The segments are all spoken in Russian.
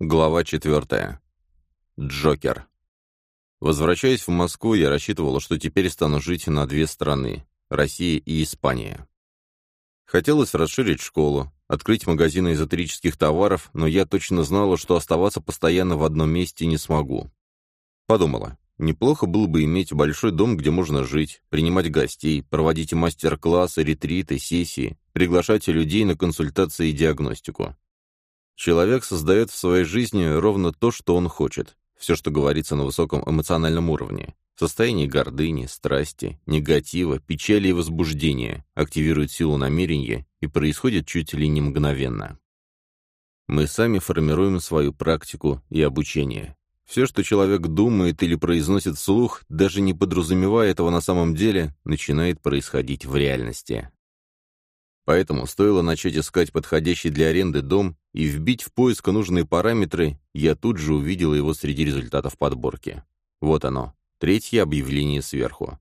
Глава четвертая. Джокер. Возвращаясь в Москву, я рассчитывал, что теперь стану жить на две страны – Россия и Испания. Хотелось расширить школу, открыть магазины эзотерических товаров, но я точно знала, что оставаться постоянно в одном месте не смогу. Подумала, неплохо было бы иметь большой дом, где можно жить, принимать гостей, проводить мастер-классы, ретриты, сессии, приглашать людей на консультации и диагностику. Человек создает в своей жизни ровно то, что он хочет. Все, что говорится на высоком эмоциональном уровне. Состояние гордыни, страсти, негатива, печали и возбуждения активирует силу намерения и происходит чуть ли не мгновенно. Мы сами формируем свою практику и обучение. Все, что человек думает или произносит вслух, даже не подразумевая этого на самом деле, начинает происходить в реальности. Поэтому стоило начать искать подходящий для аренды дом и вбить в поиск нужные параметры, я тут же увидел его среди результатов подборки. Вот оно, третье объявление сверху.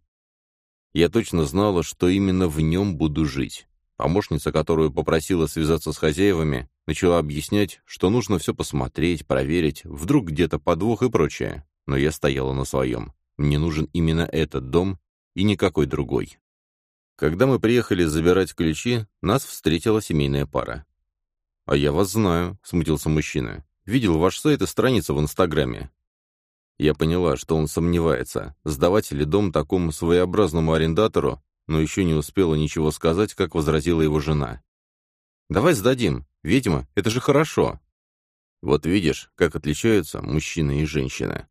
Я точно знала, что именно в нем буду жить. Помощница, которую попросила связаться с хозяевами, начала объяснять, что нужно все посмотреть, проверить, вдруг где-то подвох и прочее. Но я стояла на своем. Мне нужен именно этот дом и никакой другой. Когда мы приехали забирать ключи, нас встретила семейная пара. «А я вас знаю», — смутился мужчина. «Видел ваш сайт и страницу в Инстаграме». Я поняла, что он сомневается, сдавать ли дом такому своеобразному арендатору, но еще не успела ничего сказать, как возразила его жена. «Давай сдадим. Ведьма, это же хорошо». Вот видишь, как отличаются мужчина и женщина.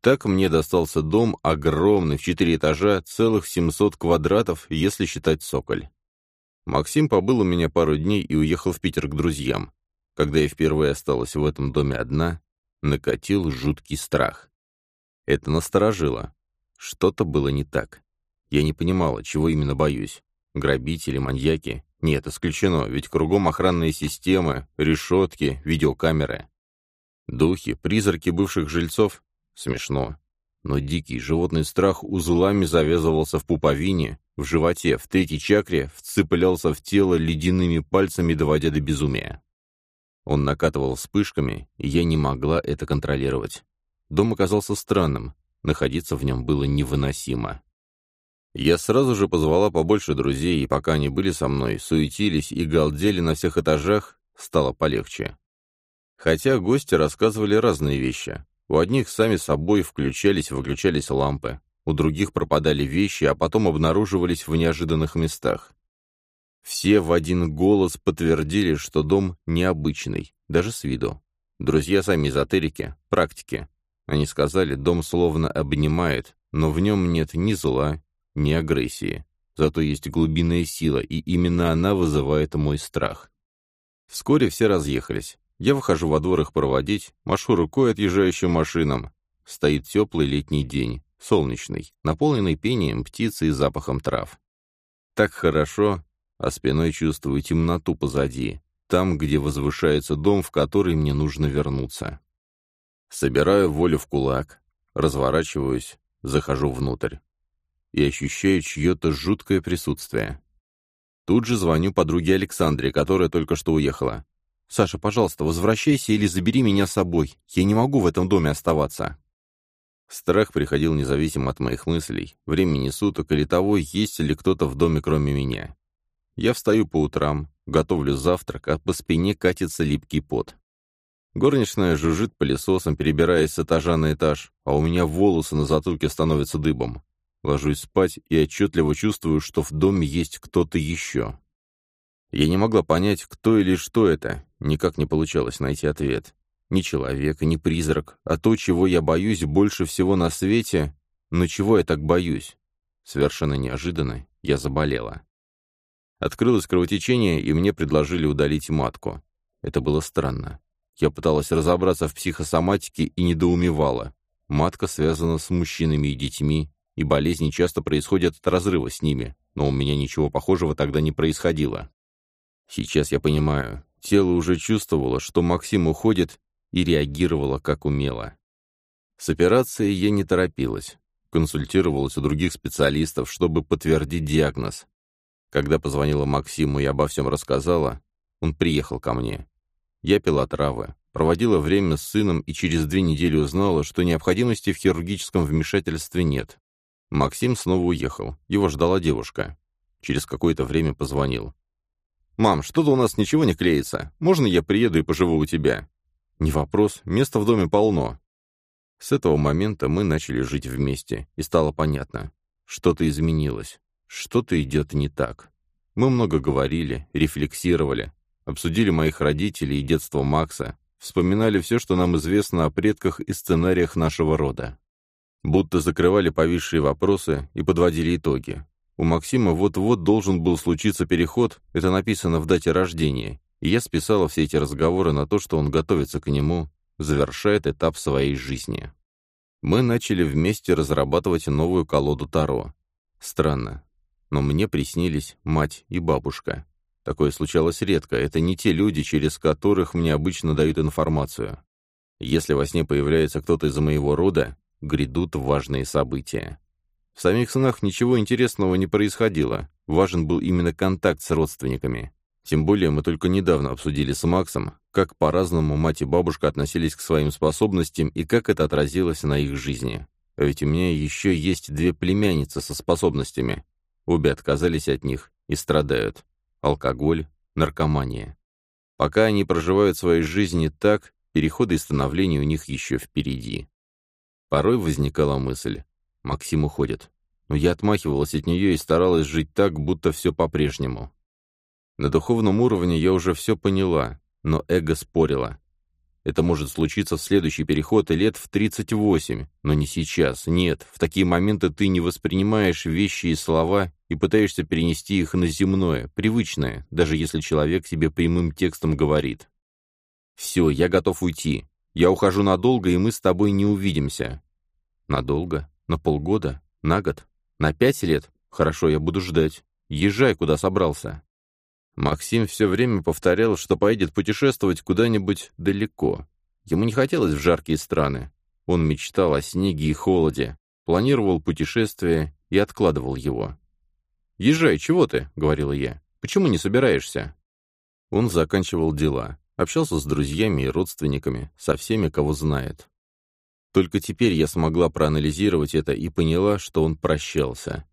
Так мне достался дом огромный, в четыре этажа, целых 700 квадратов, если считать цоколь. Максим побыл у меня пару дней и уехал в Питер к друзьям. Когда я впервые осталась в этом доме одна, накатил жуткий страх. Это насторожило. Что-то было не так. Я не понимала, чего именно боюсь. Грабители, маньяки? Нет, исключено, ведь кругом охранные системы, решетки, видеокамеры. Духи, призраки бывших жильцов Смешно. Но дикий животный страх узлами завязывался в пуповине, в животе, в третьей чакре, вцеплялся в тело ледяными пальцами, доводя до безумия. Он накатывал вспышками, и я не могла это контролировать. Дом оказался странным, находиться в нем было невыносимо. Я сразу же позвала побольше друзей, и пока они были со мной, суетились и галдели на всех этажах, стало полегче. Хотя гости рассказывали разные вещи. У одних сами собой включались и выключались лампы, у других пропадали вещи, а потом обнаруживались в неожиданных местах. Все в один голос подтвердили, что дом необычный, даже с виду. Друзья сами эзотерики, практики. Они сказали, дом словно обнимает, но в нем нет ни зла, ни агрессии. Зато есть глубинная сила, и именно она вызывает мой страх. Вскоре все разъехались. Я выхожу во двор их проводить, машу рукой отъезжающим машинам. Стоит теплый летний день, солнечный, наполненный пением птицы и запахом трав. Так хорошо, а спиной чувствую темноту позади, там, где возвышается дом, в который мне нужно вернуться. Собираю волю в кулак, разворачиваюсь, захожу внутрь и ощущаю чье-то жуткое присутствие. Тут же звоню подруге Александре, которая только что уехала. «Саша, пожалуйста, возвращайся или забери меня с собой. Я не могу в этом доме оставаться». Страх приходил независимо от моих мыслей, времени суток или того, есть ли кто-то в доме кроме меня. Я встаю по утрам, готовлю завтрак, а по спине катится липкий пот. Горничная жужжит пылесосом, перебираясь с этажа на этаж, а у меня волосы на затылке становятся дыбом. Ложусь спать и отчетливо чувствую, что в доме есть кто-то еще. Я не могла понять, кто или что это, никак не получалось найти ответ. Ни человек, ни призрак, а то, чего я боюсь больше всего на свете, но чего я так боюсь? Совершенно неожиданно я заболела. Открылось кровотечение, и мне предложили удалить матку. Это было странно. Я пыталась разобраться в психосоматике и недоумевала. Матка связана с мужчинами и детьми, и болезни часто происходят от разрыва с ними, но у меня ничего похожего тогда не происходило. Сейчас я понимаю, тело уже чувствовало, что Максим уходит, и реагировало как умело. С операцией я не торопилась. Консультировалась у других специалистов, чтобы подтвердить диагноз. Когда позвонила Максиму и обо всем рассказала, он приехал ко мне. Я пила травы, проводила время с сыном и через две недели узнала, что необходимости в хирургическом вмешательстве нет. Максим снова уехал. Его ждала девушка. Через какое-то время позвонил. «Мам, что-то у нас ничего не клеится. Можно я приеду и поживу у тебя?» «Не вопрос. Места в доме полно». С этого момента мы начали жить вместе, и стало понятно. Что-то изменилось. Что-то идет не так. Мы много говорили, рефлексировали, обсудили моих родителей и детство Макса, вспоминали все, что нам известно о предках и сценариях нашего рода. Будто закрывали повисшие вопросы и подводили итоги. У Максима вот-вот должен был случиться переход, это написано в дате рождения, и я списала все эти разговоры на то, что он готовится к нему, завершает этап своей жизни. Мы начали вместе разрабатывать новую колоду Таро. Странно, но мне приснились мать и бабушка. Такое случалось редко, это не те люди, через которых мне обычно дают информацию. Если во сне появляется кто-то из моего рода, грядут важные события. В самих снах ничего интересного не происходило, важен был именно контакт с родственниками. Тем более мы только недавно обсудили с Максом, как по-разному мать и бабушка относились к своим способностям и как это отразилось на их жизни. А ведь у меня еще есть две племянницы со способностями. Обе отказались от них и страдают. Алкоголь, наркомания. Пока они проживают свои жизни так, переходы и становления у них еще впереди. Порой возникала мысль. Максим уходит. Но я отмахивалась от нее и старалась жить так, будто все по-прежнему. На духовном уровне я уже все поняла, но эго спорило. Это может случиться в следующий переход и лет в 38, но не сейчас. Нет, в такие моменты ты не воспринимаешь вещи и слова и пытаешься перенести их на земное, привычное, даже если человек себе прямым текстом говорит. «Все, я готов уйти. Я ухожу надолго, и мы с тобой не увидимся». «Надолго? На полгода? На год? На пять лет? Хорошо, я буду ждать. Езжай, куда собрался». Максим все время повторял, что поедет путешествовать куда-нибудь далеко. Ему не хотелось в жаркие страны. Он мечтал о снеге и холоде, планировал путешествие и откладывал его. «Езжай, чего ты?» — говорила я. «Почему не собираешься?» Он заканчивал дела, общался с друзьями и родственниками, со всеми, кого знает. Только теперь я смогла проанализировать это и поняла, что он прощался.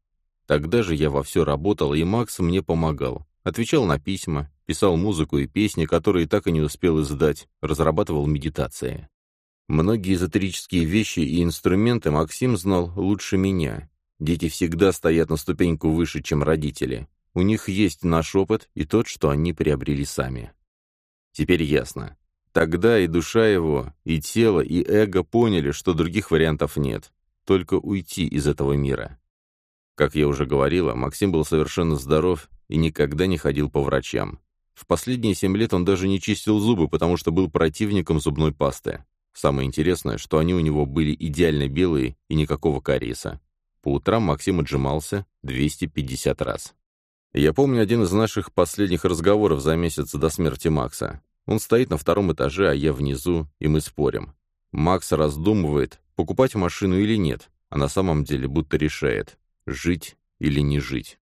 Тогда же я во все работал, и Макс мне помогал. Отвечал на письма, писал музыку и песни, которые так и не успел издать, разрабатывал медитации. Многие эзотерические вещи и инструменты Максим знал лучше меня. Дети всегда стоят на ступеньку выше, чем родители. У них есть наш опыт и тот, что они приобрели сами. Теперь ясно. Тогда и душа его, и тело, и эго поняли, что других вариантов нет. Только уйти из этого мира. Как я уже говорила, Максим был совершенно здоров и никогда не ходил по врачам. В последние семь лет он даже не чистил зубы, потому что был противником зубной пасты. Самое интересное, что они у него были идеально белые и никакого кариеса. По утрам Максим отжимался 250 раз. Я помню один из наших последних разговоров за месяц до смерти Макса. Он стоит на втором этаже, а я внизу, и мы спорим. Макс раздумывает, покупать машину или нет, а на самом деле будто решает, жить или не жить.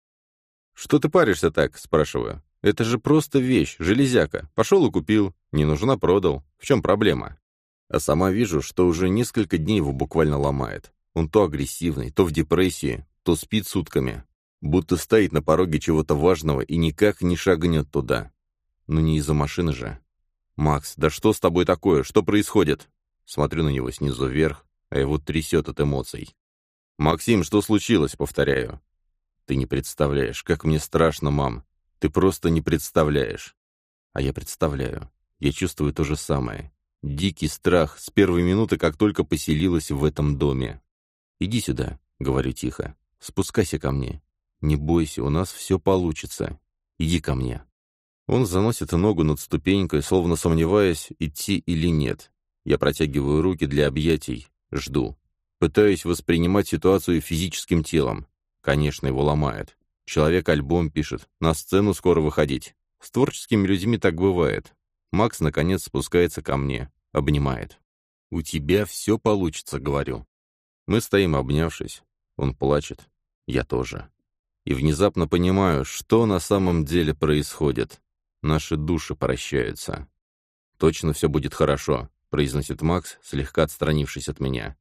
«Что ты паришься так?» — спрашиваю. «Это же просто вещь, железяка. Пошел и купил. Не нужна, продал. В чем проблема?» А сама вижу, что уже несколько дней его буквально ломает. Он то агрессивный, то в депрессии, то спит сутками. Будто стоит на пороге чего-то важного и никак не шагнет туда. Но не из-за машины же. «Макс, да что с тобой такое? Что происходит?» Смотрю на него снизу вверх, а его трясет от эмоций. «Максим, что случилось?» — повторяю. Ты не представляешь, как мне страшно, мам. Ты просто не представляешь. А я представляю. Я чувствую то же самое. Дикий страх с первой минуты, как только поселилась в этом доме. «Иди сюда», — говорю тихо. «Спускайся ко мне. Не бойся, у нас все получится. Иди ко мне». Он заносит ногу над ступенькой, словно сомневаясь, идти или нет. Я протягиваю руки для объятий, жду. Пытаюсь воспринимать ситуацию физическим телом. Конечно, его ломает. Человек альбом пишет, на сцену скоро выходить. С творческими людьми так бывает. Макс, наконец, спускается ко мне, обнимает. «У тебя все получится», — говорю. Мы стоим, обнявшись. Он плачет. Я тоже. И внезапно понимаю, что на самом деле происходит. Наши души прощаются. «Точно все будет хорошо», — произносит Макс, слегка отстранившись от меня.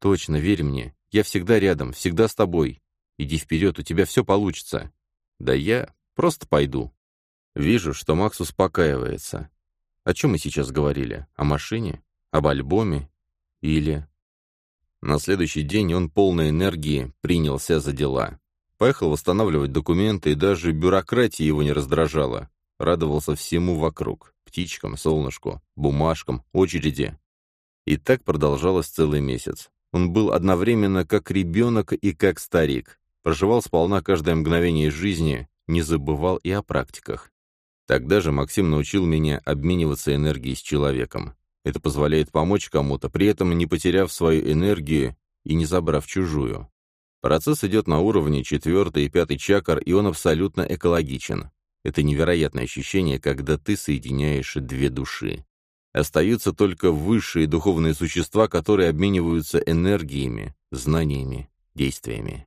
«Точно, верь мне. Я всегда рядом, всегда с тобой. Иди вперед, у тебя все получится». «Да я просто пойду». Вижу, что Макс успокаивается. О чем мы сейчас говорили? О машине? Об альбоме? Или... На следующий день он полной энергии принялся за дела. Поехал восстанавливать документы, и даже бюрократия его не раздражала. Радовался всему вокруг. Птичкам, солнышку, бумажкам, очереди. И так продолжалось целый месяц. Он был одновременно как ребенок и как старик. Проживал сполна каждое мгновение жизни, не забывал и о практиках. Тогда же Максим научил меня обмениваться энергией с человеком. Это позволяет помочь кому-то, при этом не потеряв свою энергию и не забрав чужую. Процесс идет на уровне четвертый и пятый чакр, и он абсолютно экологичен. Это невероятное ощущение, когда ты соединяешь две души. Остаются только высшие духовные существа, которые обмениваются энергиями, знаниями, действиями.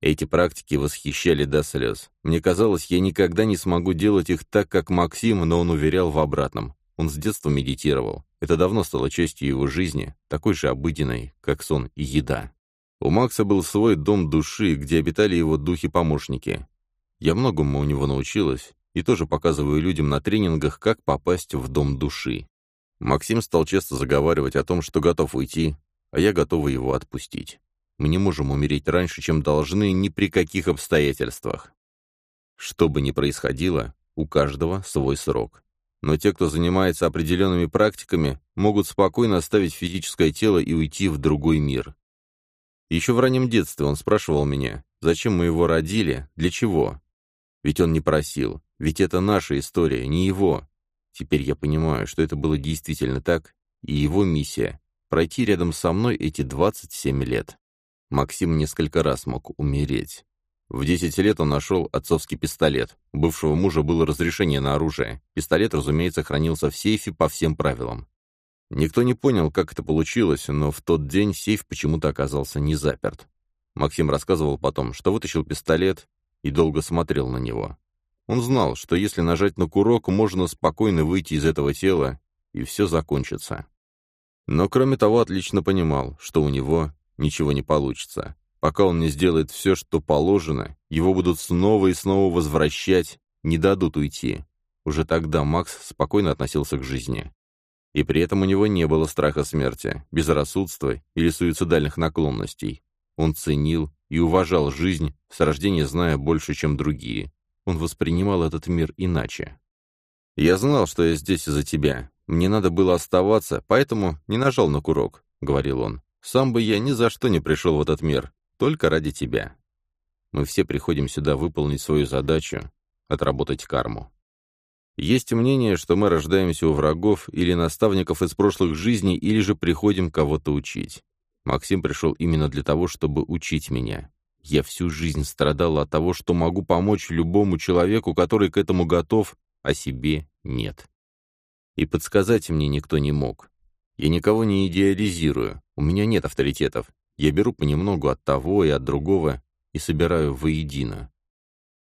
Эти практики восхищали до слез. Мне казалось, я никогда не смогу делать их так, как Максим, но он уверял в обратном. Он с детства медитировал. Это давно стало частью его жизни, такой же обыденной, как сон и еда. У Макса был свой дом души, где обитали его духи-помощники. Я многому у него научилась, и тоже показываю людям на тренингах, как попасть в дом души. Максим стал часто заговаривать о том, что готов уйти, а я готова его отпустить. Мы не можем умереть раньше, чем должны ни при каких обстоятельствах. Что бы ни происходило, у каждого свой срок. Но те, кто занимается определенными практиками, могут спокойно оставить физическое тело и уйти в другой мир. Еще в раннем детстве он спрашивал меня, зачем мы его родили, для чего. Ведь он не просил, ведь это наша история, не его. Теперь я понимаю, что это было действительно так, и его миссия — пройти рядом со мной эти 27 лет. Максим несколько раз мог умереть. В 10 лет он нашел отцовский пистолет. У бывшего мужа было разрешение на оружие. Пистолет, разумеется, хранился в сейфе по всем правилам. Никто не понял, как это получилось, но в тот день сейф почему-то оказался не заперт. Максим рассказывал потом, что вытащил пистолет и долго смотрел на него. Он знал, что если нажать на курок, можно спокойно выйти из этого тела, и все закончится. Но кроме того, отлично понимал, что у него ничего не получится. Пока он не сделает все, что положено, его будут снова и снова возвращать, не дадут уйти. Уже тогда Макс спокойно относился к жизни. И при этом у него не было страха смерти, безрассудства или суицидальных наклонностей. Он ценил и уважал жизнь, с рождения зная больше, чем другие. Он воспринимал этот мир иначе. «Я знал, что я здесь из-за тебя. Мне надо было оставаться, поэтому не нажал на курок», — говорил он. Сам бы я ни за что не пришел в этот мир, только ради тебя. Мы все приходим сюда выполнить свою задачу, отработать карму. Есть мнение, что мы рождаемся у врагов или наставников из прошлых жизней, или же приходим кого-то учить. Максим пришел именно для того, чтобы учить меня. Я всю жизнь страдал от того, что могу помочь любому человеку, который к этому готов, а себе нет. И подсказать мне никто не мог. Я никого не идеализирую, у меня нет авторитетов. Я беру понемногу от того и от другого и собираю воедино.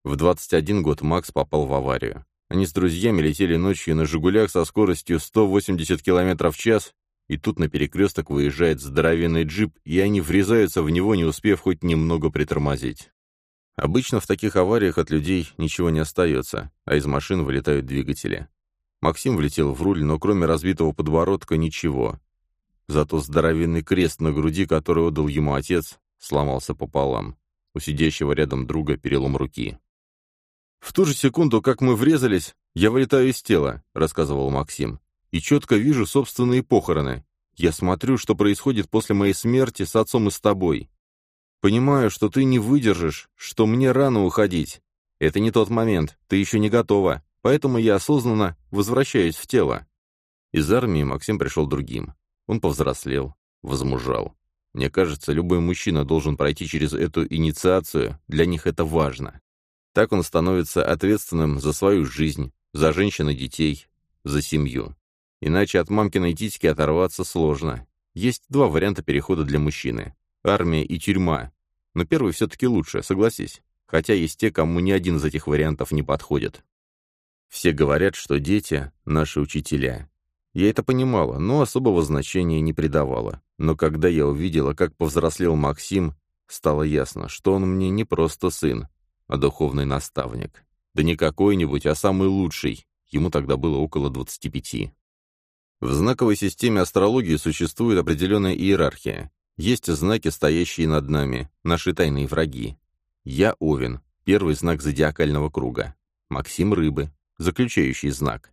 В 21 год Макс попал в аварию. Они с друзьями летели ночью на «Жигулях» со скоростью 180 км в час, и тут на перекресток выезжает здоровенный джип, и они врезаются в него, не успев хоть немного притормозить. Обычно в таких авариях от людей ничего не остается, а из машин вылетают двигатели. Максим влетел в руль, но кроме разбитого подбородка ничего. Зато здоровенный крест на груди, который отдал ему отец, сломался пополам. У сидящего рядом друга перелом руки. «В ту же секунду, как мы врезались, я вылетаю из тела», — рассказывал Максим. «И четко вижу собственные похороны. Я смотрю, что происходит после моей смерти с отцом и с тобой. Понимаю, что ты не выдержишь, что мне рано уходить. Это не тот момент, ты еще не готова. Поэтому я осознанно возвращаюсь в тело. Из армии Максим пришел другим. Он повзрослел, возмужал. Мне кажется, любой мужчина должен пройти через эту инициацию, для них это важно. Так он становится ответственным за свою жизнь, за женщин и детей, за семью. Иначе от мамкиной титьки оторваться сложно. Есть два варианта перехода для мужчины. Армия и тюрьма. Но первый все-таки лучше, согласись. Хотя есть те, кому ни один из этих вариантов не подходит. Все говорят, что дети — наши учителя. Я это понимала, но особого значения не придавала. Но когда я увидела, как повзрослел Максим, стало ясно, что он мне не просто сын, а духовный наставник. Да не какой-нибудь, а самый лучший. Ему тогда было около 25. В знаковой системе астрологии существует определенная иерархия. Есть знаки, стоящие над нами, наши тайные враги. Я Овен, первый знак зодиакального круга. Максим Рыбы, заключающий знак.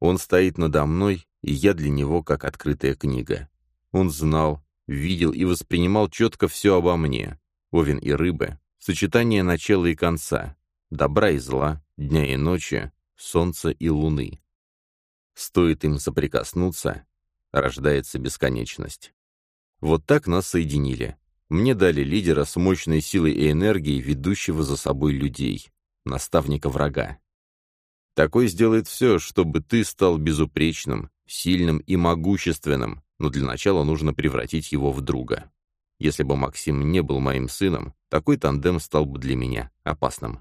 Он стоит надо мной, и я для него как открытая книга. Он знал, видел и воспринимал четко все обо мне. Овен и Рыбы — сочетание начала и конца, добра и зла, дня и ночи, солнца и луны. Стоит им соприкоснуться, рождается бесконечность. Вот так нас соединили. Мне дали лидера с мощной силой и энергией, ведущего за собой людей, наставника врага. Такой сделает все, чтобы ты стал безупречным, сильным и могущественным, но для начала нужно превратить его в друга. Если бы Максим не был моим сыном, такой тандем стал бы для меня опасным.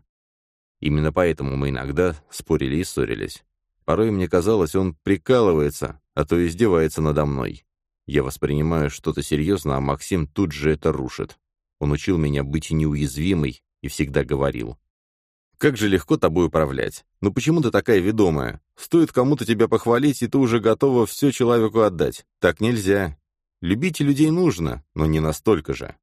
Именно поэтому мы иногда спорили и ссорились. Порой мне казалось, он прикалывается, а то издевается надо мной. Я воспринимаю что-то серьезно, а Максим тут же это рушит. Он учил меня быть неуязвимой и всегда говорил. «Как же легко тобой управлять. Но почему ты такая ведомая? Стоит кому-то тебя похвалить, и ты уже готова все человеку отдать. Так нельзя. Любить людей нужно, но не настолько же».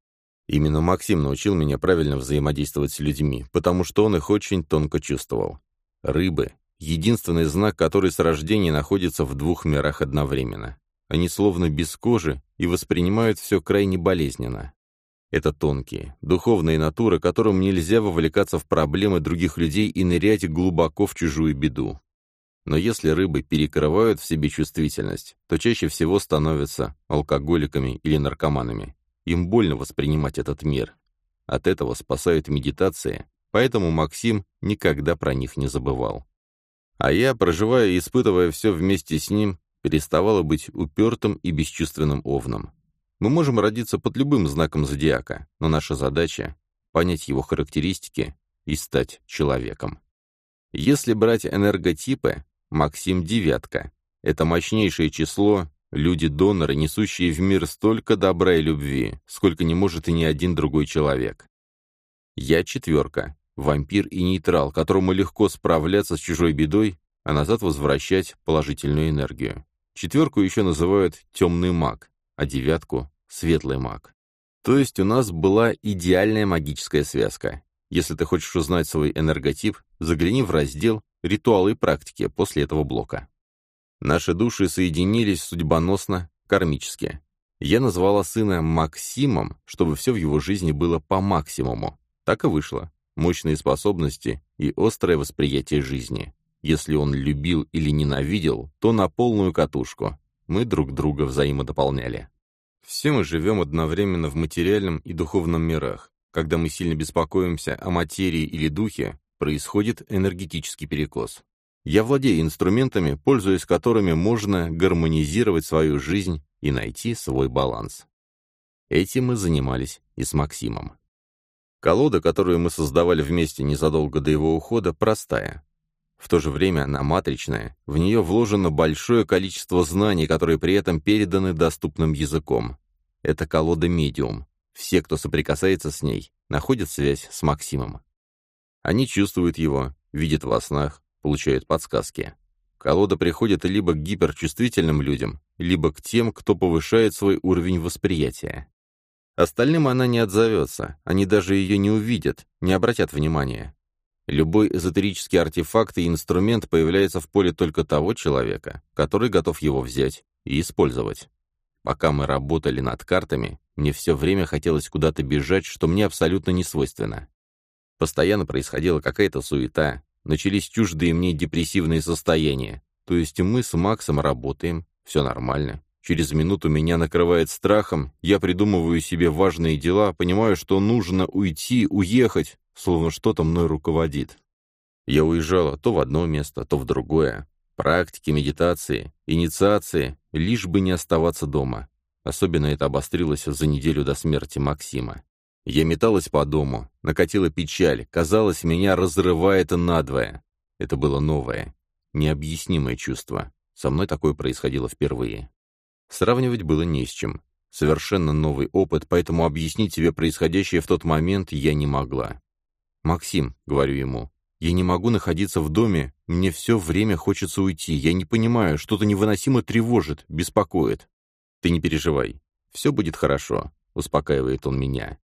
Именно Максим научил меня правильно взаимодействовать с людьми, потому что он их очень тонко чувствовал. Рыбы Единственный знак, который с рождения находится в двух мирах одновременно. Они словно без кожи и воспринимают все крайне болезненно. Это тонкие, духовные натуры, которым нельзя вовлекаться в проблемы других людей и нырять глубоко в чужую беду. Но если рыбы перекрывают в себе чувствительность, то чаще всего становятся алкоголиками или наркоманами. Им больно воспринимать этот мир. От этого спасают медитации, поэтому Максим никогда про них не забывал. А я, проживая и испытывая все вместе с ним, переставала быть упертым и бесчувственным овном. Мы можем родиться под любым знаком зодиака, но наша задача — понять его характеристики и стать человеком. Если брать энерготипы, Максим девятка. Это мощнейшее число, люди-доноры, несущие в мир столько добра и любви, сколько не может и ни один другой человек. Я четверка, вампир и нейтрал, которому легко справляться с чужой бедой, а назад возвращать положительную энергию. Четверку еще называют «темный маг», а девятку — «светлый маг». То есть у нас была идеальная магическая связка. Если ты хочешь узнать свой энерготип, загляни в раздел «Ритуалы и практики» после этого блока. Наши души соединились судьбоносно, кармически. Я назвала сына Максимом, чтобы все в его жизни было по максимуму. Так и вышло мощные способности и острое восприятие жизни. Если он любил или ненавидел, то на полную катушку. Мы друг друга взаимодополняли. Все мы живем одновременно в материальном и духовном мирах. Когда мы сильно беспокоимся о материи или духе, происходит энергетический перекос. Я владею инструментами, пользуясь которыми можно гармонизировать свою жизнь и найти свой баланс. Этим мы занимались и с Максимом. Колода, которую мы создавали вместе незадолго до его ухода, простая. В то же время она матричная, в нее вложено большое количество знаний, которые при этом переданы доступным языком. Это колода медиум. Все, кто соприкасается с ней, находят связь с Максимом. Они чувствуют его, видят во снах, получают подсказки. Колода приходит либо к гиперчувствительным людям, либо к тем, кто повышает свой уровень восприятия. Остальным она не отзовется, они даже ее не увидят, не обратят внимания. Любой эзотерический артефакт и инструмент появляется в поле только того человека, который готов его взять и использовать. Пока мы работали над картами, мне все время хотелось куда-то бежать, что мне абсолютно не свойственно. Постоянно происходила какая-то суета, начались чуждые мне депрессивные состояния. То есть мы с Максом работаем, все нормально, Через минуту меня накрывает страхом, я придумываю себе важные дела, понимаю, что нужно уйти, уехать, словно что-то мной руководит. Я уезжала то в одно место, то в другое. Практики, медитации, инициации, лишь бы не оставаться дома. Особенно это обострилось за неделю до смерти Максима. Я металась по дому, накатила печаль, казалось, меня разрывает надвое. Это было новое, необъяснимое чувство. Со мной такое происходило впервые. Сравнивать было не с чем. Совершенно новый опыт, поэтому объяснить себе происходящее в тот момент я не могла. «Максим», — говорю ему, — «я не могу находиться в доме, мне все время хочется уйти, я не понимаю, что-то невыносимо тревожит, беспокоит». «Ты не переживай, все будет хорошо», — успокаивает он меня.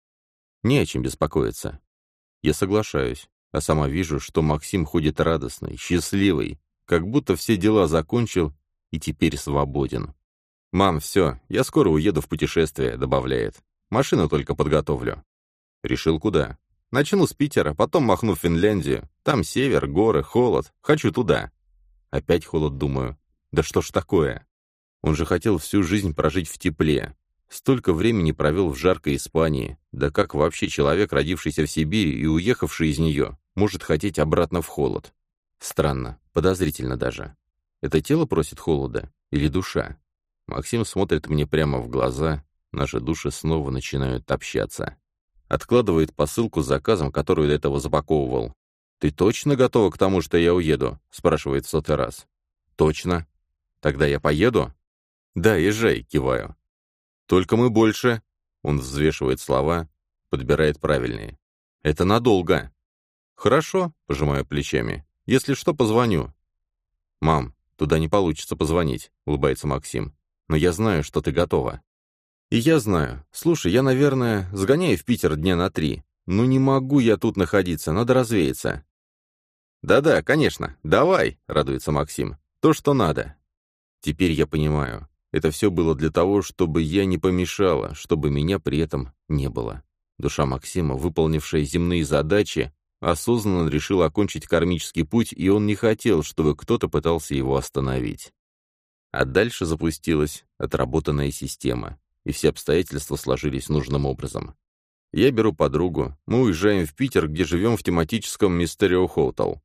«Не о чем беспокоиться». Я соглашаюсь, а сама вижу, что Максим ходит радостный, счастливый, как будто все дела закончил и теперь свободен. «Мам, все, я скоро уеду в путешествие», — добавляет. «Машину только подготовлю». «Решил куда?» «Начну с Питера, потом махну в Финляндию. Там север, горы, холод. Хочу туда». Опять холод, думаю. «Да что ж такое?» Он же хотел всю жизнь прожить в тепле. Столько времени провел в жаркой Испании. Да как вообще человек, родившийся в Сибири и уехавший из нее, может хотеть обратно в холод. Странно, подозрительно даже. Это тело просит холода или душа? Максим смотрит мне прямо в глаза, наши души снова начинают общаться. Откладывает посылку с заказом, которую до этого запаковывал. «Ты точно готова к тому, что я уеду?» — спрашивает в сотый раз. «Точно. Тогда я поеду?» «Да, езжай», — киваю. «Только мы больше...» — он взвешивает слова, подбирает правильные. «Это надолго». «Хорошо», — пожимаю плечами. «Если что, позвоню». «Мам, туда не получится позвонить», — улыбается Максим. «Но я знаю, что ты готова». «И я знаю. Слушай, я, наверное, сгоняю в Питер дня на три. Ну не могу я тут находиться, надо развеяться». «Да-да, конечно. Давай», — радуется Максим. «То, что надо». Теперь я понимаю. Это все было для того, чтобы я не помешала, чтобы меня при этом не было. Душа Максима, выполнившая земные задачи, осознанно решил окончить кармический путь, и он не хотел, чтобы кто-то пытался его остановить. А дальше запустилась отработанная система, и все обстоятельства сложились нужным образом. Я беру подругу, мы уезжаем в Питер, где живем в тематическом Мистерио Hotel.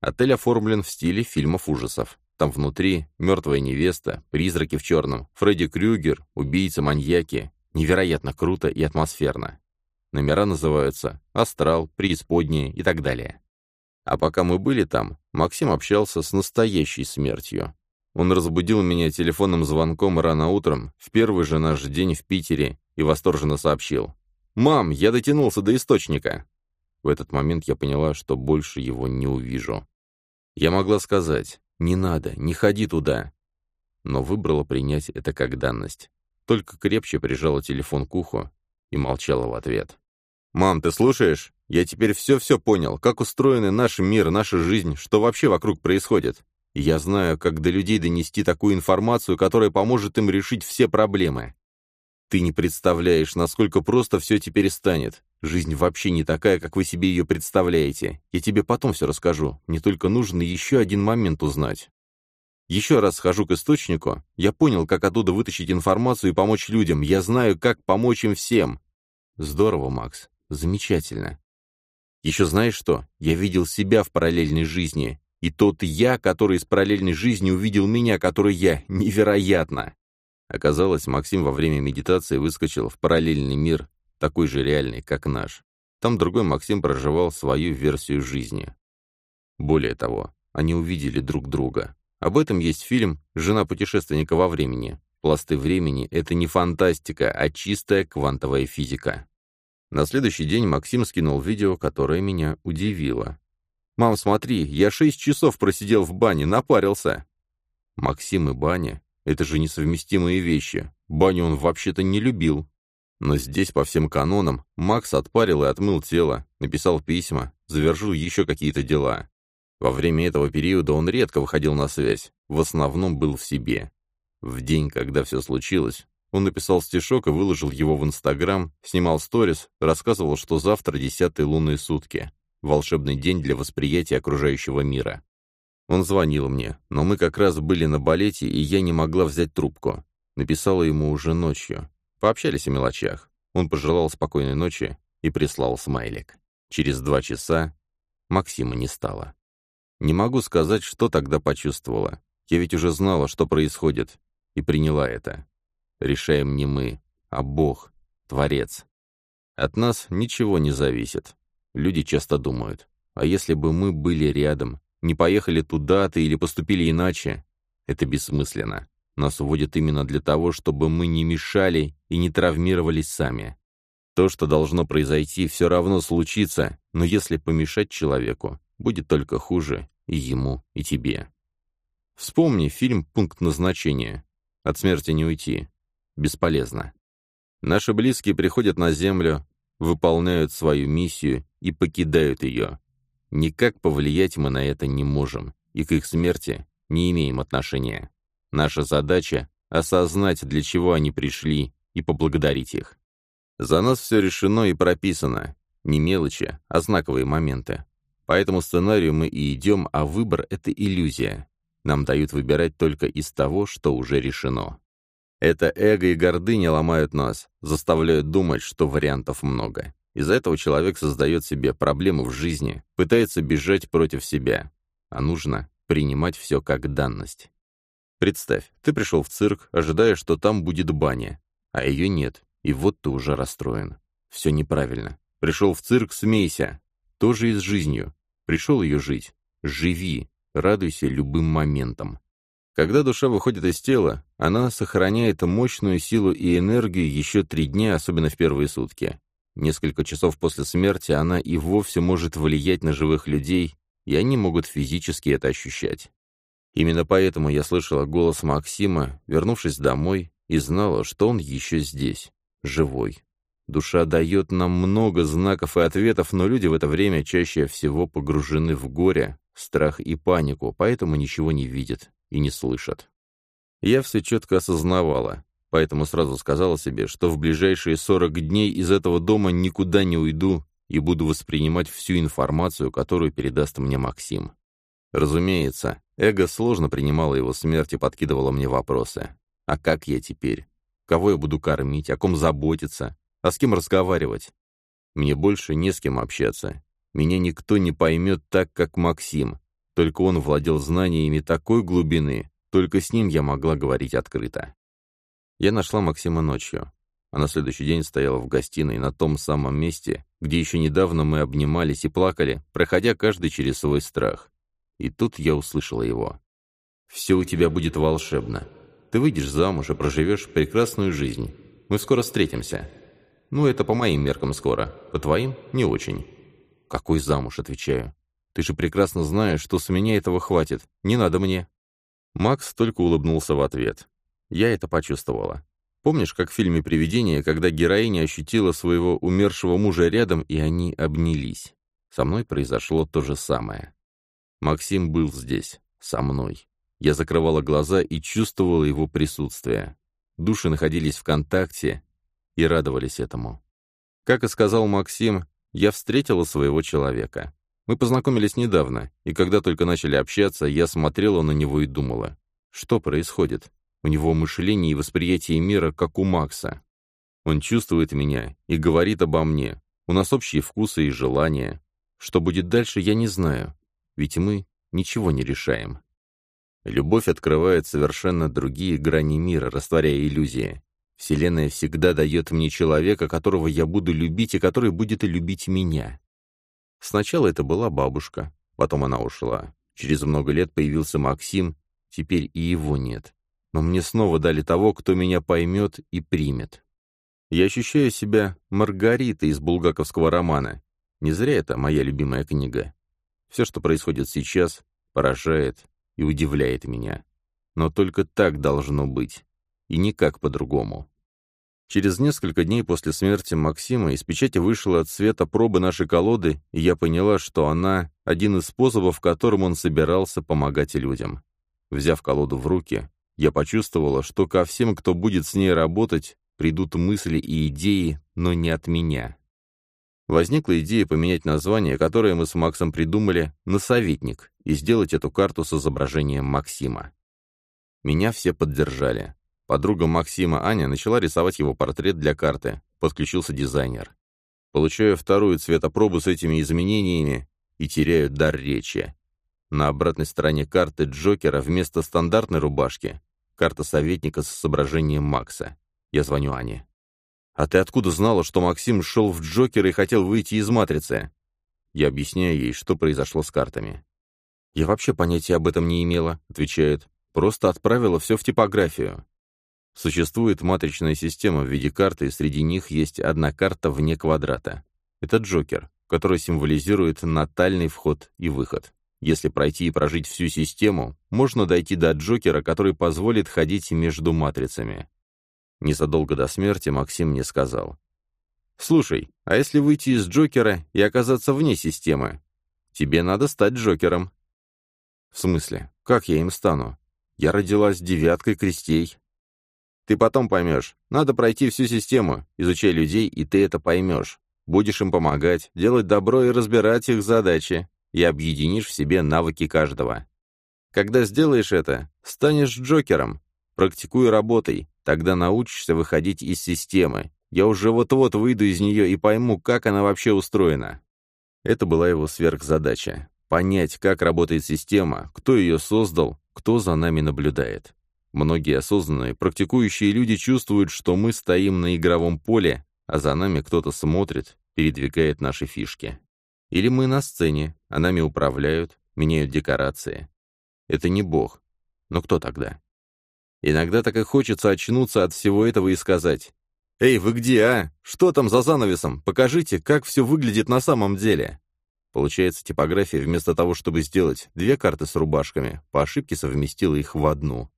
Отель оформлен в стиле фильмов ужасов. Там внутри мертвая невеста, призраки в черном, Фредди Крюгер, убийцы-маньяки. Невероятно круто и атмосферно. Номера называются «Астрал», «Преисподние» и так далее. А пока мы были там, Максим общался с настоящей смертью. Он разбудил меня телефонным звонком рано утром, в первый же наш день в Питере, и восторженно сообщил. «Мам, я дотянулся до источника!» В этот момент я поняла, что больше его не увижу. Я могла сказать «Не надо, не ходи туда», но выбрала принять это как данность. Только крепче прижала телефон к уху и молчала в ответ. «Мам, ты слушаешь? Я теперь все-все понял, как устроены наш мир, наша жизнь, что вообще вокруг происходит. Я знаю, как до людей донести такую информацию, которая поможет им решить все проблемы. Ты не представляешь, насколько просто все теперь станет. Жизнь вообще не такая, как вы себе ее представляете. Я тебе потом все расскажу. Мне только нужно еще один момент узнать. Еще раз схожу к источнику. Я понял, как оттуда вытащить информацию и помочь людям. Я знаю, как помочь им всем. Здорово, Макс. Замечательно. Еще знаешь что? Я видел себя в параллельной жизни. И тот я, который из параллельной жизни увидел меня, который я. Невероятно. Оказалось, Максим во время медитации выскочил в параллельный мир, такой же реальный, как наш. Там другой Максим проживал свою версию жизни. Более того, они увидели друг друга. Об этом есть фильм «Жена путешественника во времени». Пласты времени — это не фантастика, а чистая квантовая физика. На следующий день Максим скинул видео, которое меня удивило. «Мам, смотри, я шесть часов просидел в бане, напарился». Максим и баня — это же несовместимые вещи. Баню он вообще-то не любил. Но здесь, по всем канонам, Макс отпарил и отмыл тело, написал письма, завершил еще какие-то дела. Во время этого периода он редко выходил на связь, в основном был в себе. В день, когда все случилось, он написал стишок и выложил его в Инстаграм, снимал сторис, рассказывал, что завтра десятые лунные сутки. Волшебный день для восприятия окружающего мира. Он звонил мне, но мы как раз были на балете, и я не могла взять трубку. Написала ему уже ночью. Пообщались о мелочах. Он пожелал спокойной ночи и прислал смайлик. Через два часа Максима не стало. Не могу сказать, что тогда почувствовала. Я ведь уже знала, что происходит, и приняла это. Решаем не мы, а Бог, Творец. От нас ничего не зависит. Люди часто думают, а если бы мы были рядом, не поехали туда-то или поступили иначе? Это бессмысленно. Нас уводят именно для того, чтобы мы не мешали и не травмировались сами. То, что должно произойти, все равно случится, но если помешать человеку, будет только хуже и ему, и тебе. Вспомни фильм «Пункт назначения». От смерти не уйти. Бесполезно. Наши близкие приходят на Землю, выполняют свою миссию и покидают ее. Никак повлиять мы на это не можем, и к их смерти не имеем отношения. Наша задача — осознать, для чего они пришли, и поблагодарить их. За нас все решено и прописано. Не мелочи, а знаковые моменты. По этому сценарию мы и идем, а выбор — это иллюзия. Нам дают выбирать только из того, что уже решено. Это эго и гордыня ломают нас, заставляют думать, что вариантов много. Из-за этого человек создает себе проблемы в жизни, пытается бежать против себя. А нужно принимать все как данность. Представь, ты пришел в цирк, ожидая, что там будет баня, а ее нет, и вот ты уже расстроен. Все неправильно. Пришел в цирк, смейся. Тоже и с жизнью. Пришел ее жить. Живи, радуйся любым моментам. Когда душа выходит из тела, она сохраняет мощную силу и энергию еще три дня, особенно в первые сутки. Несколько часов после смерти она и вовсе может влиять на живых людей, и они могут физически это ощущать. Именно поэтому я слышала голос Максима, вернувшись домой, и знала, что он еще здесь, живой. Душа дает нам много знаков и ответов, но люди в это время чаще всего погружены в горе, страх и панику, поэтому ничего не видят и не слышат. Я все четко осознавала, поэтому сразу сказала себе, что в ближайшие 40 дней из этого дома никуда не уйду и буду воспринимать всю информацию, которую передаст мне Максим. Разумеется, эго сложно принимало его смерть и подкидывало мне вопросы. А как я теперь? Кого я буду кормить? О ком заботиться? А с кем разговаривать? Мне больше не с кем общаться. Меня никто не поймет так, как Максим. Только он владел знаниями такой глубины, только с ним я могла говорить открыто. Я нашла Максима ночью, а на следующий день стояла в гостиной на том самом месте, где еще недавно мы обнимались и плакали, проходя каждый через свой страх. И тут я услышала его. «Все у тебя будет волшебно. Ты выйдешь замуж и проживешь прекрасную жизнь. Мы скоро встретимся». «Ну, это по моим меркам скоро. По твоим — не очень». «Какой замуж?» — отвечаю. «Ты же прекрасно знаешь, что с меня этого хватит. Не надо мне». Макс только улыбнулся в ответ. Я это почувствовала. Помнишь, как в фильме «Привидение», когда героиня ощутила своего умершего мужа рядом, и они обнялись? Со мной произошло то же самое. Максим был здесь, со мной. Я закрывала глаза и чувствовала его присутствие. Души находились в контакте и радовались этому. Как и сказал Максим, я встретила своего человека. Мы познакомились недавно, и когда только начали общаться, я смотрела на него и думала, что происходит? У него мышление и восприятие мира, как у Макса. Он чувствует меня и говорит обо мне. У нас общие вкусы и желания. Что будет дальше, я не знаю ведь мы ничего не решаем. Любовь открывает совершенно другие грани мира, растворяя иллюзии. Вселенная всегда дает мне человека, которого я буду любить и который будет любить меня. Сначала это была бабушка, потом она ушла. Через много лет появился Максим, теперь и его нет. Но мне снова дали того, кто меня поймет и примет. Я ощущаю себя Маргаритой из булгаковского романа. Не зря это моя любимая книга. Все, что происходит сейчас, поражает и удивляет меня. Но только так должно быть, и никак по-другому. Через несколько дней после смерти Максима из печати вышла от света пробы нашей колоды, и я поняла, что она — один из способов, которым он собирался помогать людям. Взяв колоду в руки, я почувствовала, что ко всем, кто будет с ней работать, придут мысли и идеи, но не от меня. Возникла идея поменять название, которое мы с Максом придумали, на «Советник» и сделать эту карту с изображением Максима. Меня все поддержали. Подруга Максима Аня начала рисовать его портрет для карты, подключился дизайнер. Получаю вторую цветопробу с этими изменениями и теряю дар речи. На обратной стороне карты Джокера вместо стандартной рубашки карта советника с изображением Макса. Я звоню Ане. «А ты откуда знала, что Максим шел в Джокер и хотел выйти из Матрицы?» Я объясняю ей, что произошло с картами. «Я вообще понятия об этом не имела», — отвечает. Просто отправила все в типографию. Существует матричная система в виде карты, и среди них есть одна карта вне квадрата. Это Джокер, который символизирует натальный вход и выход. Если пройти и прожить всю систему, можно дойти до Джокера, который позволит ходить между матрицами. Незадолго до смерти Максим мне сказал. «Слушай, а если выйти из Джокера и оказаться вне системы? Тебе надо стать Джокером». «В смысле? Как я им стану? Я родилась девяткой крестей». «Ты потом поймешь. Надо пройти всю систему, изучай людей, и ты это поймешь. Будешь им помогать, делать добро и разбирать их задачи, и объединишь в себе навыки каждого. Когда сделаешь это, станешь Джокером. Практикуй работой, тогда научишься выходить из системы. Я уже вот-вот выйду из нее и пойму, как она вообще устроена. Это была его сверхзадача. Понять, как работает система, кто ее создал, кто за нами наблюдает. Многие осознанные, практикующие люди чувствуют, что мы стоим на игровом поле, а за нами кто-то смотрит, передвигает наши фишки. Или мы на сцене, а нами управляют, меняют декорации. Это не бог. Но кто тогда? Иногда так и хочется очнуться от всего этого и сказать, «Эй, вы где, а? Что там за занавесом? Покажите, как все выглядит на самом деле». Получается, типография вместо того, чтобы сделать две карты с рубашками, по ошибке совместила их в одну.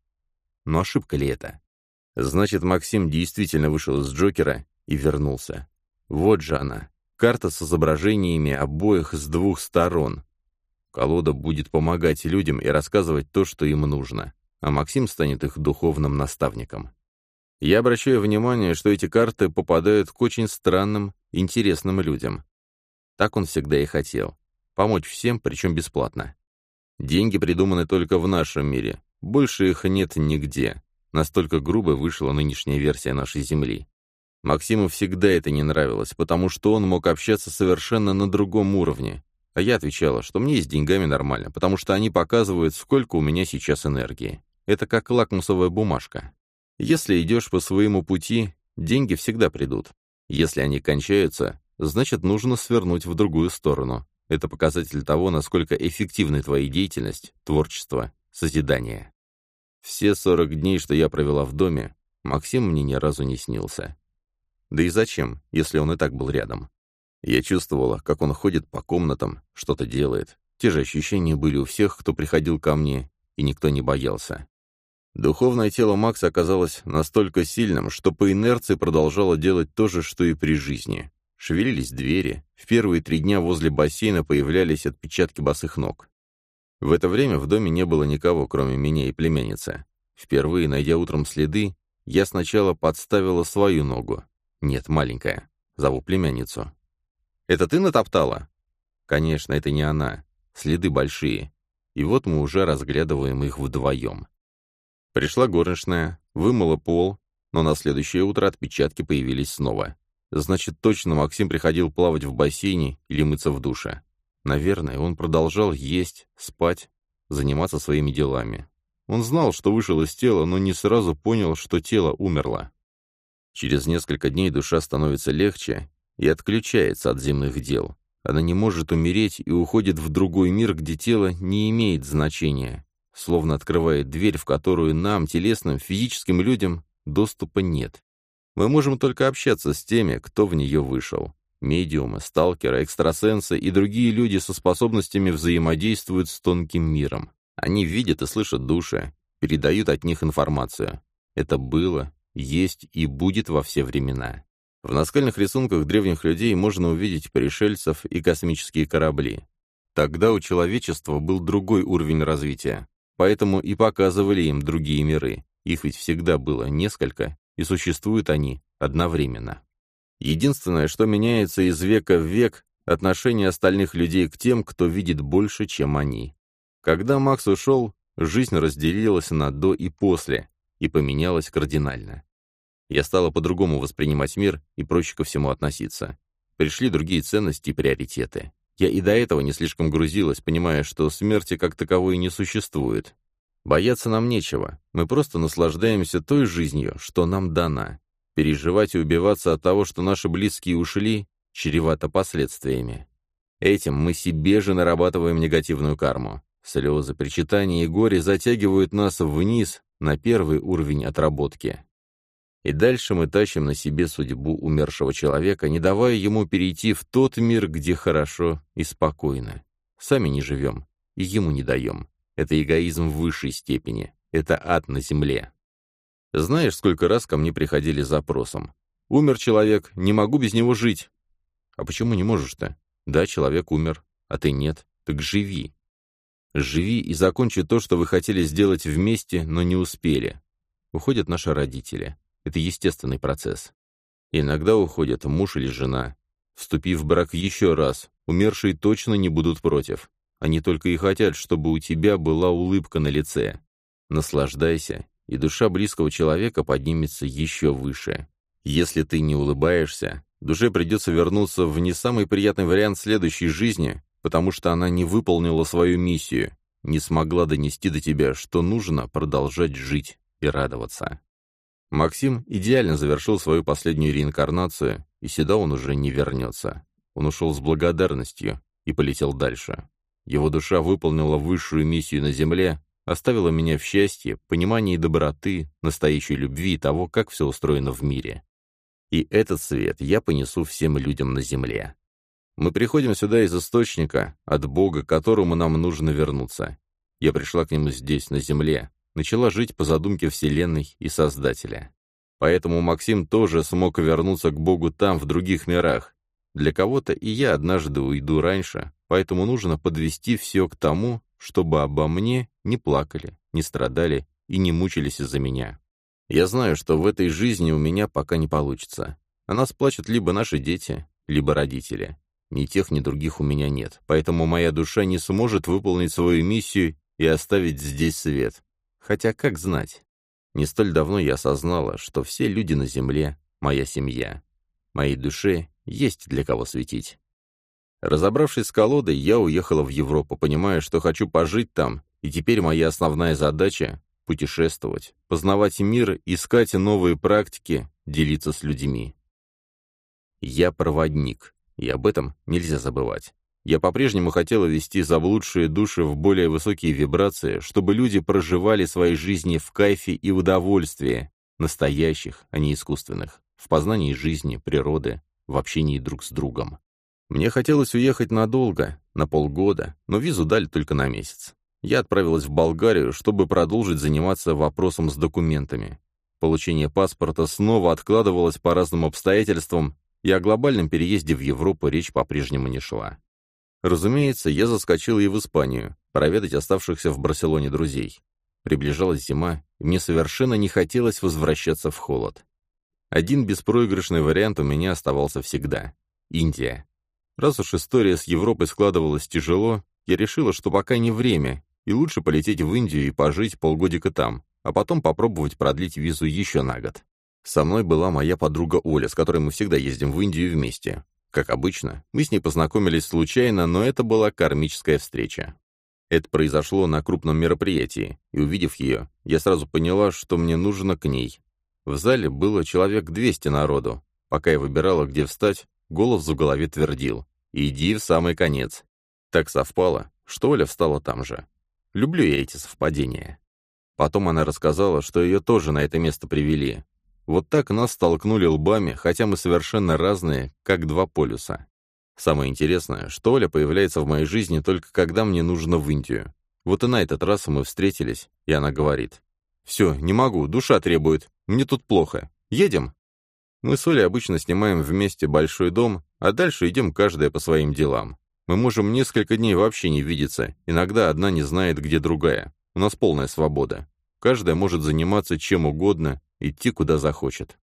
Но ошибка ли это? Значит, Максим действительно вышел из Джокера и вернулся. Вот же она, карта с изображениями обоих с двух сторон. Колода будет помогать людям и рассказывать то, что им нужно, а Максим станет их духовным наставником. Я обращаю внимание, что эти карты попадают к очень странным, интересным людям. Так он всегда и хотел. Помочь всем, причем бесплатно. Деньги придуманы только в нашем мире. Больше их нет нигде. Настолько грубо вышла нынешняя версия нашей Земли. Максиму всегда это не нравилось, потому что он мог общаться совершенно на другом уровне. А я отвечала, что мне с деньгами нормально, потому что они показывают, сколько у меня сейчас энергии. Это как лакмусовая бумажка. Если идешь по своему пути, деньги всегда придут. Если они кончаются, значит нужно свернуть в другую сторону. Это показатель того, насколько эффективны твоя деятельность, творчество, созидание. Все 40 дней, что я провела в доме, Максим мне ни разу не снился. Да и зачем, если он и так был рядом? Я чувствовала, как он ходит по комнатам, что-то делает. Те же ощущения были у всех, кто приходил ко мне, и никто не боялся. Духовное тело Макса оказалось настолько сильным, что по инерции продолжало делать то же, что и при жизни. Шевелились двери, в первые три дня возле бассейна появлялись отпечатки босых ног. В это время в доме не было никого, кроме меня и племянницы. Впервые, найдя утром следы, я сначала подставила свою ногу, «Нет, маленькая. Зову племянницу». «Это ты натоптала?» «Конечно, это не она. Следы большие. И вот мы уже разглядываем их вдвоем». Пришла горничная, вымыла пол, но на следующее утро отпечатки появились снова. Значит, точно Максим приходил плавать в бассейне или мыться в душе. Наверное, он продолжал есть, спать, заниматься своими делами. Он знал, что вышел из тела, но не сразу понял, что тело умерло. Через несколько дней душа становится легче и отключается от земных дел. Она не может умереть и уходит в другой мир, где тело не имеет значения, словно открывает дверь, в которую нам, телесным, физическим людям, доступа нет. Мы можем только общаться с теми, кто в нее вышел. Медиумы, сталкеры, экстрасенсы и другие люди со способностями взаимодействуют с тонким миром. Они видят и слышат души, передают от них информацию. Это было, есть и будет во все времена. В наскальных рисунках древних людей можно увидеть пришельцев и космические корабли. Тогда у человечества был другой уровень развития, поэтому и показывали им другие миры. Их ведь всегда было несколько, и существуют они одновременно. Единственное, что меняется из века в век, отношение остальных людей к тем, кто видит больше, чем они. Когда Макс ушел, жизнь разделилась на «до» и «после», и поменялось кардинально. Я стала по-другому воспринимать мир и проще ко всему относиться. Пришли другие ценности и приоритеты. Я и до этого не слишком грузилась, понимая, что смерти как таковой не существует. Бояться нам нечего, мы просто наслаждаемся той жизнью, что нам дана. Переживать и убиваться от того, что наши близкие ушли, чревато последствиями. Этим мы себе же нарабатываем негативную карму. Слезы, причитания и горе затягивают нас вниз на первый уровень отработки. И дальше мы тащим на себе судьбу умершего человека, не давая ему перейти в тот мир, где хорошо и спокойно. Сами не живем, и ему не даем. Это эгоизм в высшей степени. Это ад на земле. Знаешь, сколько раз ко мне приходили с запросом? «Умер человек, не могу без него жить». А почему не можешь-то? Да, человек умер, а ты нет. Так живи. Живи и закончи то, что вы хотели сделать вместе, но не успели. Уходят наши родители. Это естественный процесс. Иногда уходят муж или жена. Вступив в брак еще раз, умершие точно не будут против. Они только и хотят, чтобы у тебя была улыбка на лице. Наслаждайся, и душа близкого человека поднимется еще выше. Если ты не улыбаешься, душе придется вернуться в не самый приятный вариант следующей жизни, потому что она не выполнила свою миссию, не смогла донести до тебя, что нужно продолжать жить и радоваться. Максим идеально завершил свою последнюю реинкарнацию, и сюда он уже не вернется. Он ушел с благодарностью и полетел дальше. Его душа выполнила высшую миссию на Земле, оставила меня в счастье, понимании доброты, настоящей любви и того, как все устроено в мире. И этот свет я понесу всем людям на Земле. Мы приходим сюда из Источника, от Бога, к которому нам нужно вернуться. Я пришла к Нему здесь, на Земле, начала жить по задумке Вселенной и Создателя. Поэтому Максим тоже смог вернуться к Богу там, в других мирах. Для кого-то и я однажды уйду раньше, поэтому нужно подвести все к тому, чтобы обо мне не плакали, не страдали и не мучились из-за меня. Я знаю, что в этой жизни у меня пока не получится. О нас плачут либо наши дети, либо родители. Ни тех, ни других у меня нет, поэтому моя душа не сможет выполнить свою миссию и оставить здесь свет. Хотя как знать? Не столь давно я осознала, что все люди на земле — моя семья. Моей душе есть для кого светить. Разобравшись с колодой, я уехала в Европу, понимая, что хочу пожить там, и теперь моя основная задача — путешествовать, познавать мир, искать новые практики, делиться с людьми. Я проводник, и об этом нельзя забывать. Я по-прежнему хотела вести заблудшие души в более высокие вибрации, чтобы люди проживали свои жизни в кайфе и удовольствии, настоящих, а не искусственных, в познании жизни, природы, в общении друг с другом. Мне хотелось уехать надолго, на полгода, но визу дали только на месяц. Я отправилась в Болгарию, чтобы продолжить заниматься вопросом с документами. Получение паспорта снова откладывалось по разным обстоятельствам, и о глобальном переезде в Европу речь по-прежнему не шла. Разумеется, я заскочил и в Испанию, проведать оставшихся в Барселоне друзей. Приближалась зима, и мне совершенно не хотелось возвращаться в холод. Один беспроигрышный вариант у меня оставался всегда — Индия. Раз уж история с Европой складывалась тяжело, я решила, что пока не время, и лучше полететь в Индию и пожить полгодика там, а потом попробовать продлить визу еще на год. Со мной была моя подруга Оля, с которой мы всегда ездим в Индию вместе. Как обычно, мы с ней познакомились случайно, но это была кармическая встреча. Это произошло на крупном мероприятии, и увидев ее, я сразу поняла, что мне нужно к ней. В зале было человек 200 народу. Пока я выбирала, где встать, голос в голове твердил «Иди в самый конец». Так совпало, что Оля встала там же. Люблю я эти совпадения. Потом она рассказала, что ее тоже на это место привели, вот так нас столкнули лбами, хотя мы совершенно разные, как два полюса. Самое интересное, что Оля появляется в моей жизни только когда мне нужно в Индию. Вот и на этот раз мы встретились, и она говорит. «Все, не могу, душа требует, мне тут плохо. Едем?» Мы с Олей обычно снимаем вместе большой дом, а дальше идем каждая по своим делам. Мы можем несколько дней вообще не видеться, иногда одна не знает, где другая. У нас полная свобода. Каждая может заниматься чем угодно, идти куда захочет.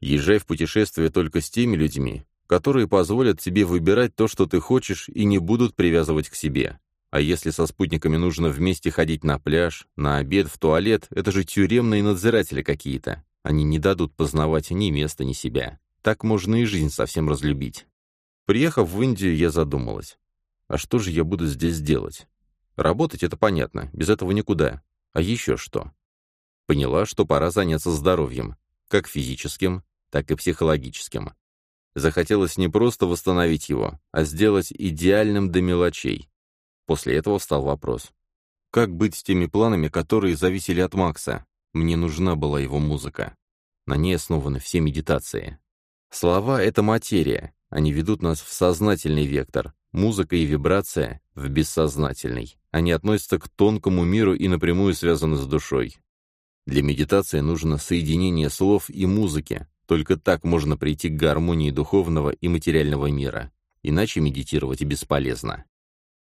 Езжай в путешествие только с теми людьми, которые позволят тебе выбирать то, что ты хочешь, и не будут привязывать к себе. А если со спутниками нужно вместе ходить на пляж, на обед, в туалет, это же тюремные надзиратели какие-то. Они не дадут познавать ни места, ни себя. Так можно и жизнь совсем разлюбить. Приехав в Индию, я задумалась. А что же я буду здесь делать? Работать — это понятно, без этого никуда. А еще что? Поняла, что пора заняться здоровьем, как физическим, так и психологическим. Захотелось не просто восстановить его, а сделать идеальным до мелочей. После этого встал вопрос. Как быть с теми планами, которые зависели от Макса? Мне нужна была его музыка. На ней основаны все медитации. Слова — это материя. Они ведут нас в сознательный вектор. Музыка и вибрация — в бессознательный. Они относятся к тонкому миру и напрямую связаны с душой. Для медитации нужно соединение слов и музыки. Только так можно прийти к гармонии духовного и материального мира. Иначе медитировать бесполезно.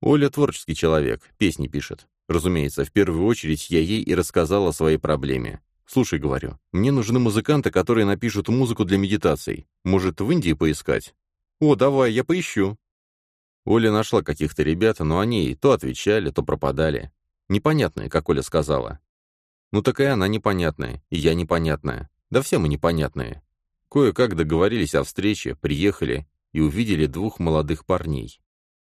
Оля творческий человек, песни пишет. Разумеется, в первую очередь я ей и рассказал о своей проблеме. «Слушай, — говорю, — мне нужны музыканты, которые напишут музыку для медитаций. Может, в Индии поискать?» «О, давай, я поищу». Оля нашла каких-то ребят, но они то отвечали, то пропадали. Непонятные, как Оля сказала. Ну так и она непонятная, и я непонятная. Да все мы непонятные. Кое-как договорились о встрече, приехали и увидели двух молодых парней.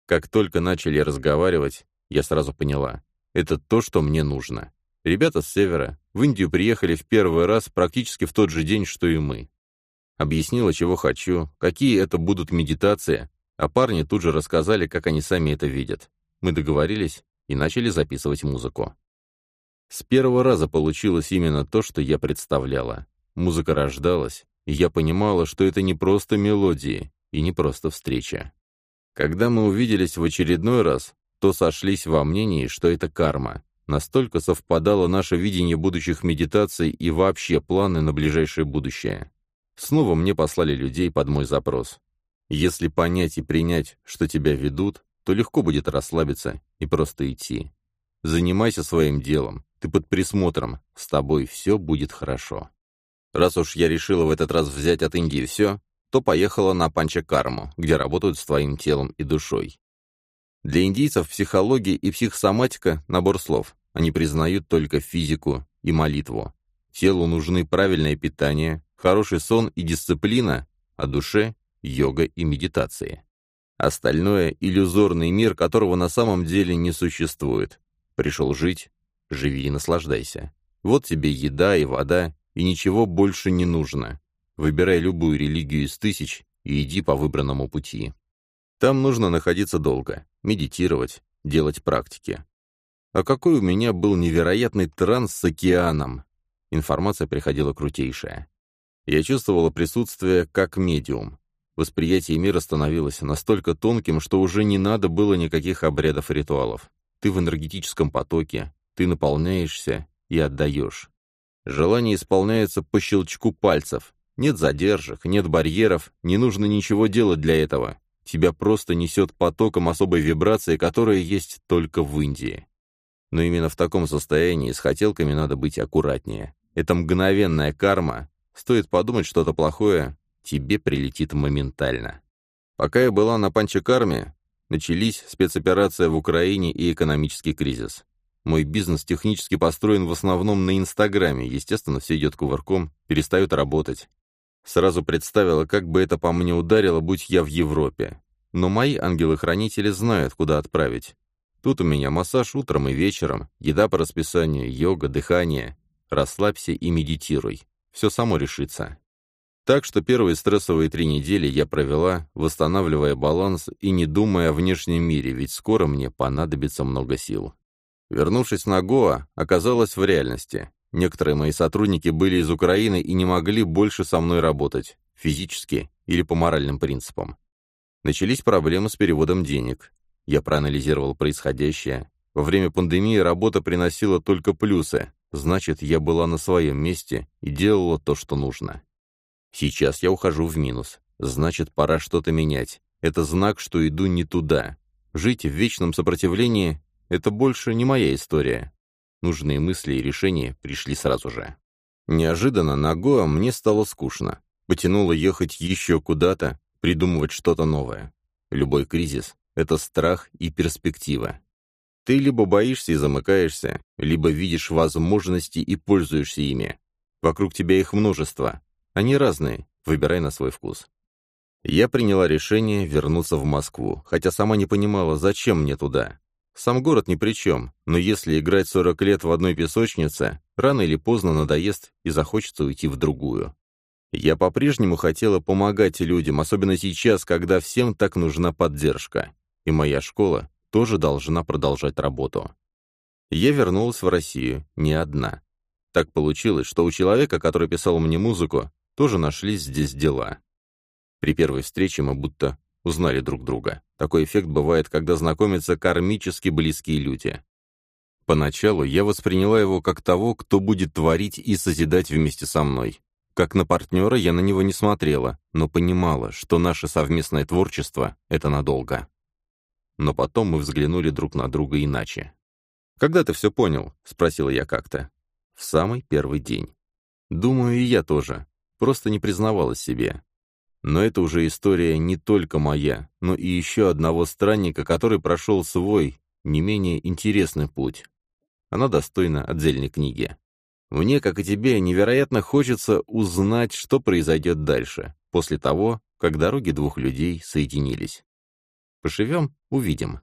Как только начали разговаривать, я сразу поняла. Это то, что мне нужно. Ребята с севера в Индию приехали в первый раз практически в тот же день, что и мы. Объяснила, чего хочу, какие это будут медитации, а парни тут же рассказали, как они сами это видят. Мы договорились и начали записывать музыку. С первого раза получилось именно то, что я представляла. Музыка рождалась, и я понимала, что это не просто мелодии и не просто встреча. Когда мы увиделись в очередной раз, то сошлись во мнении, что это карма. Настолько совпадало наше видение будущих медитаций и вообще планы на ближайшее будущее. Снова мне послали людей под мой запрос. Если понять и принять, что тебя ведут, то легко будет расслабиться и просто идти. Занимайся своим делом, ты под присмотром, с тобой все будет хорошо. Раз уж я решила в этот раз взять от Индии все, то поехала на панчакарму, где работают с твоим телом и душой. Для индийцев психология и психосоматика – набор слов. Они признают только физику и молитву. Телу нужны правильное питание, хороший сон и дисциплина, а душе – йога и медитации. Остальное – иллюзорный мир, которого на самом деле не существует. Пришел жить – живи и наслаждайся. Вот тебе еда и вода, и ничего больше не нужно. Выбирай любую религию из тысяч и иди по выбранному пути. Там нужно находиться долго, медитировать, делать практики. А какой у меня был невероятный транс с океаном! Информация приходила крутейшая. Я чувствовала присутствие как медиум. Восприятие мира становилось настолько тонким, что уже не надо было никаких обрядов и ритуалов. Ты в энергетическом потоке, ты наполняешься и отдаешь. Желание исполняется по щелчку пальцев. Нет задержек, нет барьеров, не нужно ничего делать для этого. Тебя просто несет потоком особой вибрации, которая есть только в Индии. Но именно в таком состоянии с хотелками надо быть аккуратнее. Это мгновенная карма. Стоит подумать что-то плохое, тебе прилетит моментально. Пока я была на панчакарме, начались спецоперация в Украине и экономический кризис. Мой бизнес технически построен в основном на Инстаграме, естественно, все идет кувырком, перестают работать. Сразу представила, как бы это по мне ударило, будь я в Европе. Но мои ангелы-хранители знают, куда отправить. Тут у меня массаж утром и вечером, еда по расписанию, йога, дыхание. Расслабься и медитируй. Все само решится. Так что первые стрессовые три недели я провела, восстанавливая баланс и не думая о внешнем мире, ведь скоро мне понадобится много сил. Вернувшись на Гоа, оказалось в реальности. Некоторые мои сотрудники были из Украины и не могли больше со мной работать, физически или по моральным принципам. Начались проблемы с переводом денег. Я проанализировал происходящее. Во время пандемии работа приносила только плюсы, значит, я была на своем месте и делала то, что нужно. Сейчас я ухожу в минус, значит, пора что-то менять. Это знак, что иду не туда. Жить в вечном сопротивлении — это больше не моя история. Нужные мысли и решения пришли сразу же. Неожиданно на Гоа мне стало скучно. Потянуло ехать еще куда-то, придумывать что-то новое. Любой кризис — это страх и перспектива. Ты либо боишься и замыкаешься, либо видишь возможности и пользуешься ими. Вокруг тебя их множество. Они разные, выбирай на свой вкус. Я приняла решение вернуться в Москву, хотя сама не понимала, зачем мне туда. Сам город ни при чем, но если играть 40 лет в одной песочнице, рано или поздно надоест и захочется уйти в другую. Я по-прежнему хотела помогать людям, особенно сейчас, когда всем так нужна поддержка. И моя школа тоже должна продолжать работу. Я вернулась в Россию не одна. Так получилось, что у человека, который писал мне музыку, тоже нашлись здесь дела. При первой встрече мы будто узнали друг друга. Такой эффект бывает, когда знакомятся кармически близкие люди. Поначалу я восприняла его как того, кто будет творить и созидать вместе со мной. Как на партнера я на него не смотрела, но понимала, что наше совместное творчество — это надолго. Но потом мы взглянули друг на друга иначе. «Когда ты все понял?» — спросила я как-то. «В самый первый день. Думаю, и я тоже. Просто не признавалась себе. Но это уже история не только моя, но и еще одного странника, который прошел свой, не менее интересный путь. Она достойна отдельной книги. Мне, как и тебе, невероятно хочется узнать, что произойдет дальше, после того, как дороги двух людей соединились. Поживем — увидим.